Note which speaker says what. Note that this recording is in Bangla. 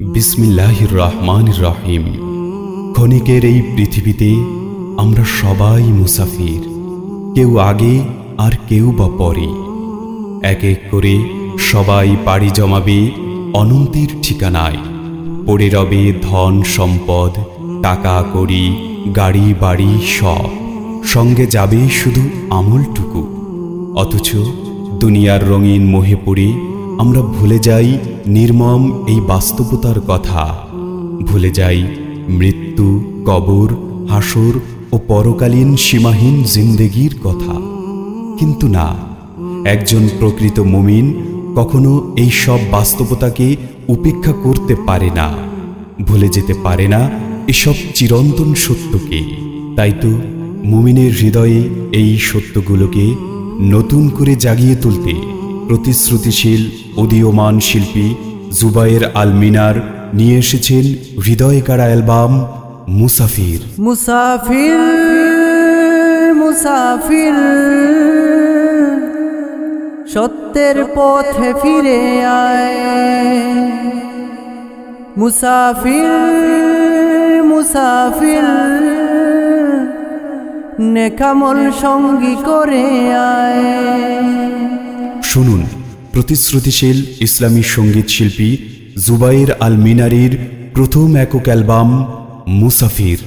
Speaker 1: বিসমিল্লাহির রহমান রহিম। ক্ষণিকের এই পৃথিবীতে আমরা সবাই মুসাফির। কেউ আগে আর কেউ বা পরে। এক এক করে সবাই পাড়ি জমাবে অনন্তের ঠিকানায়। পড়ে রবে ধন, সম্পদ, টাকা, কড়ি, গাড়ি, বাড়ি, সব। সঙ্গে যাবে শুধু আমলটুকু। অথচ দুনিয়ার রঙিন মোহে পড়ে আমরা ভুলে যাই নির্মম এই বাস্তবতার কথা। ভুলে যাই মৃত্যু, কবর, হাসর ও পরকালীন সীমাহীন জিন্দেগির কথা। কিন্তু না, একজন প্রকৃত মুমিন কখনো এই সব বাস্তবতাকে উপেক্ষা করতে পারে না। ভুলে যেতে পারে না এসব চিরন্তন সত্যকে। তাই তো মুমিনের হৃদয়ে এই সত্যগুলোকে নতুন করে জাগিয়ে তুলতে প্রতিশ্রুতিশীল, উদীয়মান শিল্পী জুবায়ের আল মিনার নিয়ে এসেছেন হৃদয় কাড়া অ্যালবাম মুসাফির।
Speaker 2: মুসাফির মুসাফির, সত্যের পথে ফিরে আয়। মুসাফির মুসাফির, নেকামল সঙ্গী করে আয়।
Speaker 1: শুনুন। প্রতিশ্রুতিশীল ইসলামী সংগীত শিল্পী জুবাইর আল মিনারির প্রথম একক অ্যালবাম মুসাফির।